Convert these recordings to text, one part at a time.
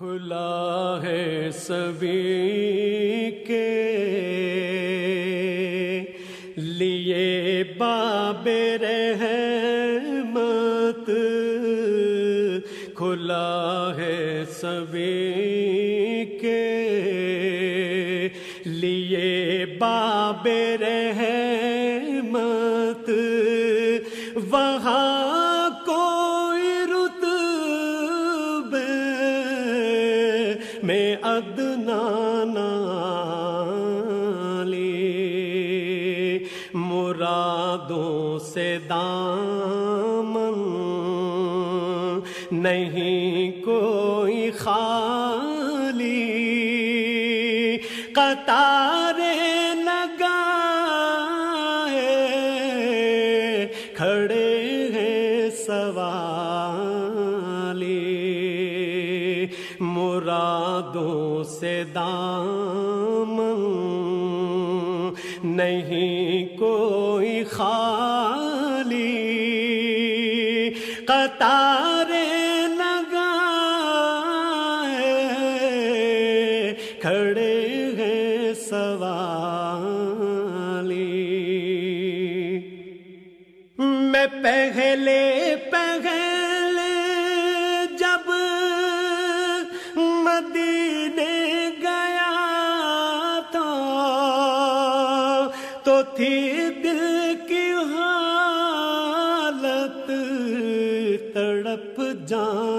کھلا ہے سبھی کے لیے باب رحمت۔ کھلا ہے سبھی کے لیے باب رحمت۔ مرادوں سے دامن نہیں کوئی خالی قطارے لگا کھڑے ہیں سوالی مرادوں سے دامن نہیں کھڑے ہیں سوالی میں پہلے پہلے جب مدینے گیا تھا تو تھی دل کی حالت تڑپ جانے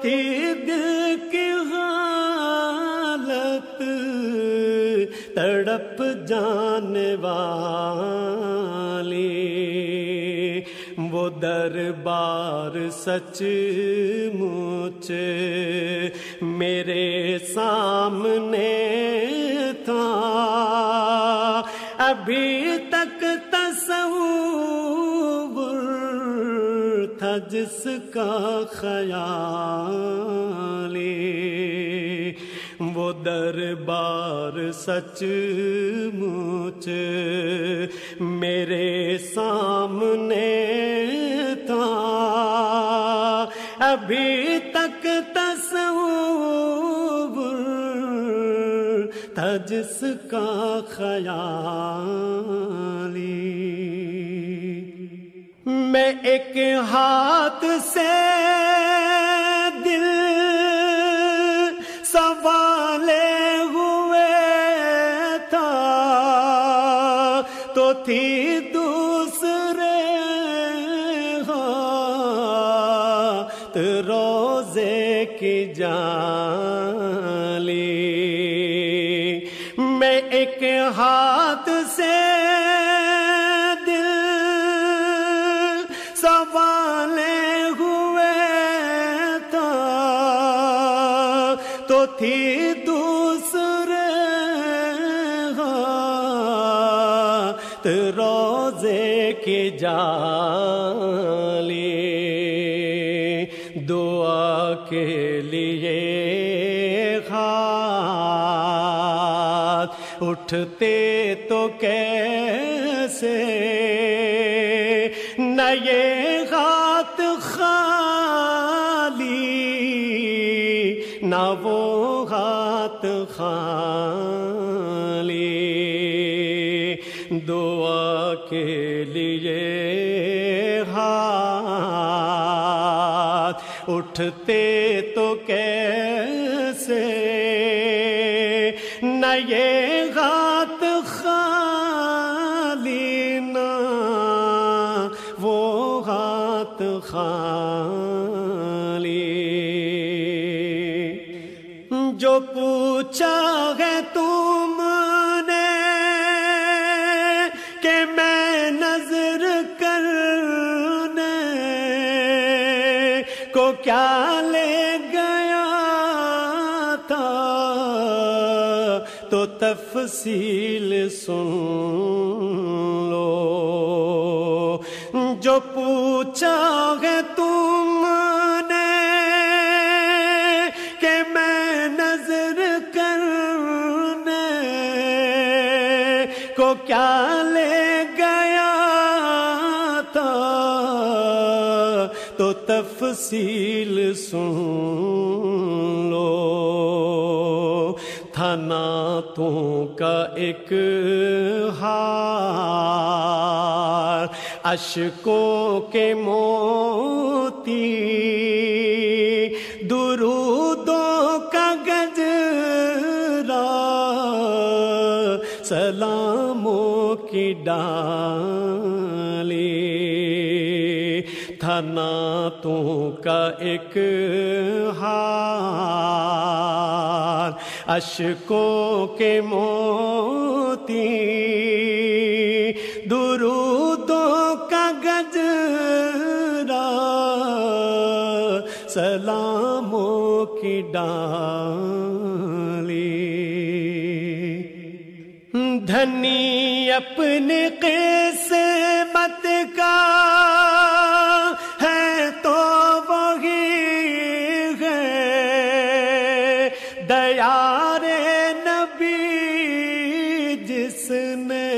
تھی دل کی حالت تڑپ جانے والی۔ وہ دربار سچ مچ میرے سامنے تھا۔ ابھی تک جس کا خیالی وہ دربار سچ مچ میرے سامنے تھا۔ ابھی تک تصور تھا جس کا خیالی میں ایک ہاتھ سے دل سوالے ہوئے تھا تو تھی دوسرے ہاتھ روزے کی جالی سوالے ہوئے تھا۔ تو تھی دوسرے ہاتھ روزے کی جالی۔ دعا کے لیے ہاتھ اٹھتے تو کیسے خالی دعا کے لیے ہاتھ اٹھتے تو کیسے؟ نہ یہ ہاتھ خالی، نہ وہ ہاتھ خالی۔ پوچھا ہے تم نے کہ میں نظر کرنے کو کیا لے گیا تھا؟ تو تفصیل سن لو۔ جو پوچھا ہے تو کیا لے گیا تھا؟ تو تفصیل سن لو۔ تھا ناتوں کا ایک ہار اشکوں کے موتی۔ کی ڈالی۔ ناتوں کا ایک ہار اشکوں کے موتی۔ درودوں کا گجرا، سلاموں کی ڈالی۔ دھنی اپنی قسمت کا ہے تو وہی ہے۔ دیار نبی جس نے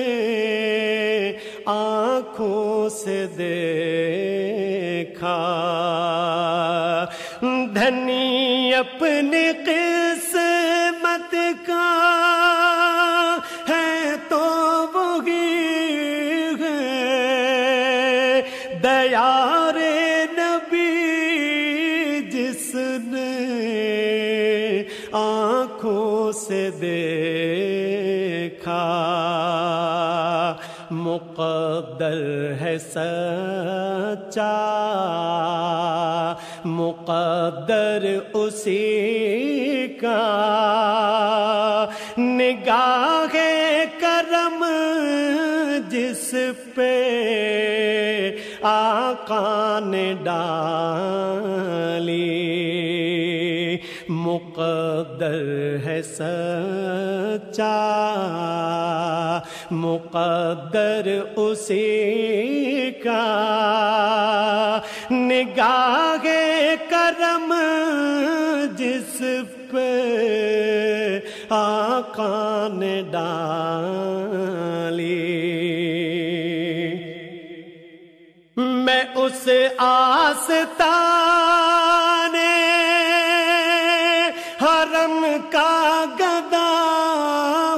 آنکھوں سے دیکھا۔ دھنی اپنے قسمت دیار نبی جس نے آنکھوں سے دیکھا، مقدر ہے سچا، مقدر اسی کا۔ نگاہ کرم جس پہ آقا نے ڈالی۔ مقدر ہے سچا۔ مقدر اسی کا۔ نگاہ کرم جس پہ آقا نے ڈالی۔ میں اس آستا کا گدا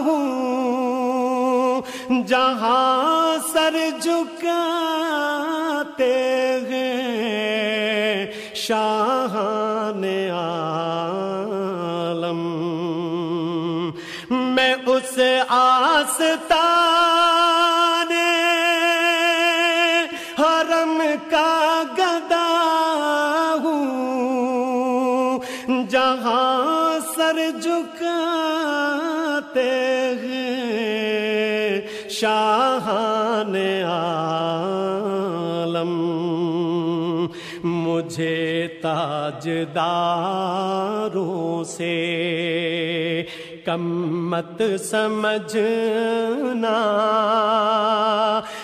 ہوں جہاں سر جھکاتے ہیں شاہان عالم کا گدا ہوں۔ جہاں سر جھکاتے ہیں شاہان عالم مجھے تاجداروں سے کم مت سمجھنا۔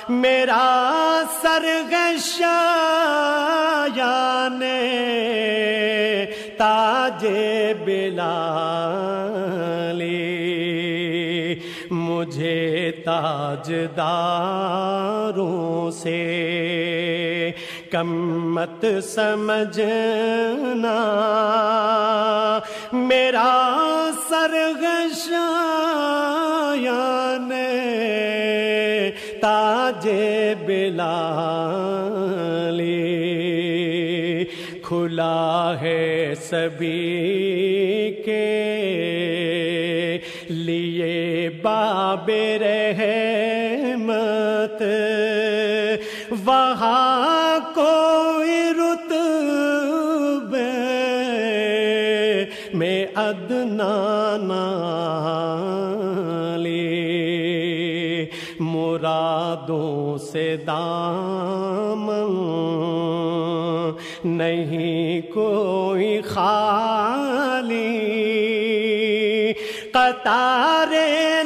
میرا سرگشا نے تاج بلالی۔ مجھے تاج داروں سے کمت سمجھنا۔ میرا سرگشا نے تاج بلالی کھلا ہے سبھی کے لیے باب رحمت وہاں کوئی رت میں ادنا لی مرادوں سے دام نہیں کوئی خالی قطارے